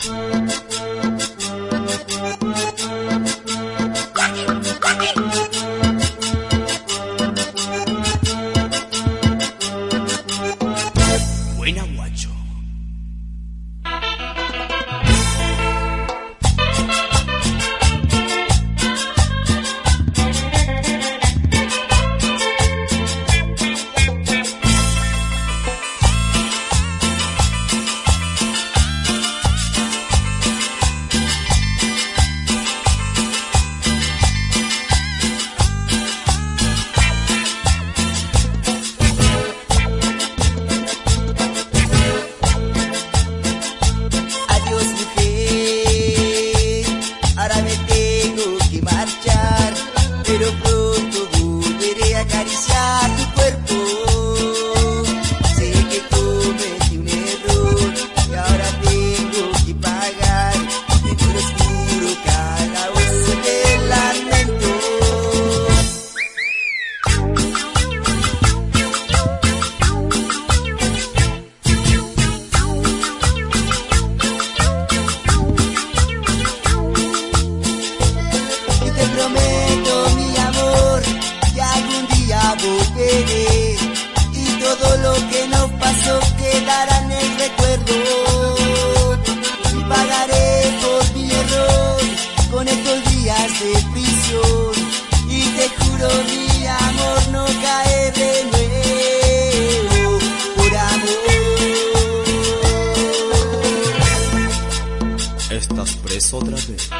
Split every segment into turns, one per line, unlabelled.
Buena
a.
estás preso otra vez.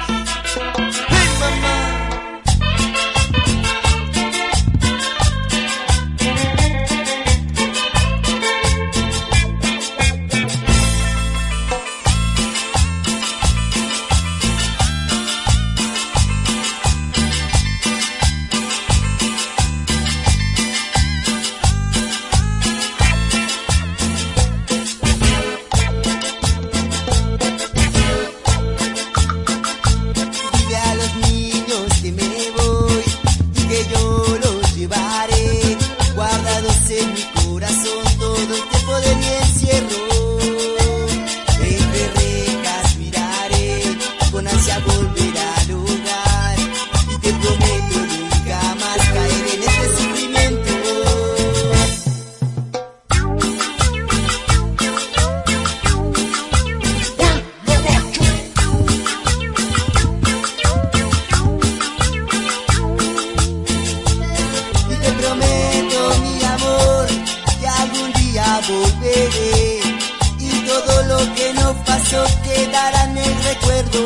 y todo lo que nos pasó quedará en el recuerdo.